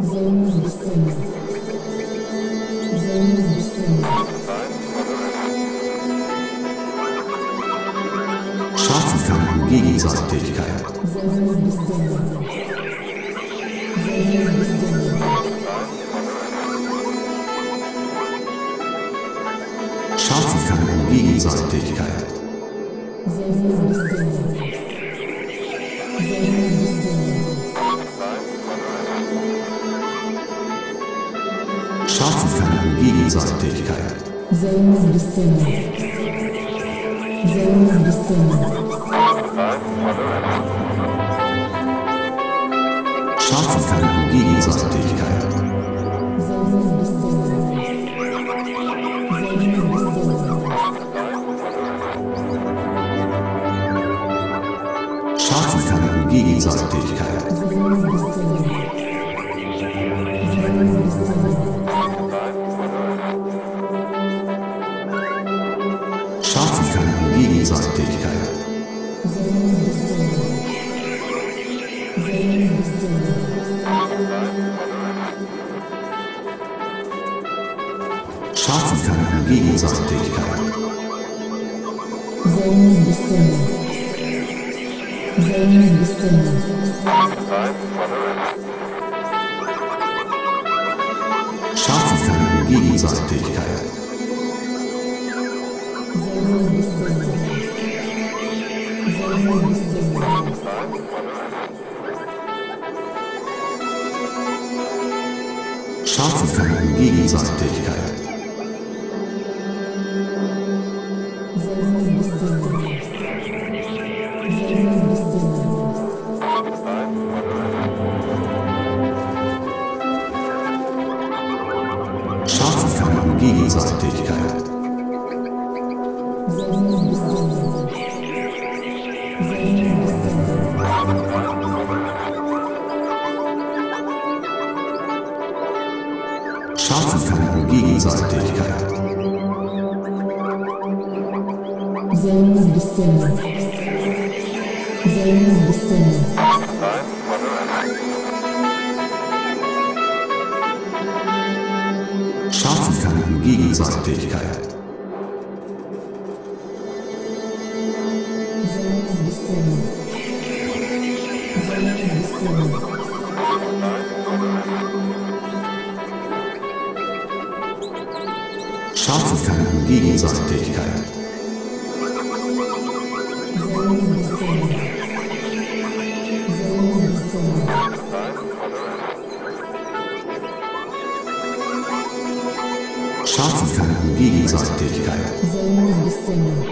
Schaffen Scharfenkampf Gegenseitigkeit. Scharfenkampf Gegenseitigkeit. Schaffen kann Gegenseitigkeit. Schaffen kann Gegenseitigkeit. Schaffen kann Gegenseitigkeit. schaffen Scharfigkeiten, Gegenseitigkeit. Scharfigkeiten, Gegenseitigkeit. Schaffen können Scharfigkeiten, Gegenseitigkeit. Schaffe von Gegenseitigkeit. Schaffen von Gegenseitigkeit. Thank. schaffen kann die Gegenseitigkeit. Selbstbestimmung. Selbstbestimmung. Schaffen kann die Gegenseitigkeit. Selbstbestimmung. Selbstbestimmung. Schaffen kann Gegenseitigkeit. Schaffen kann Gegenseitigkeit.